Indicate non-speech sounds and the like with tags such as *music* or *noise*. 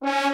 Bye. *laughs*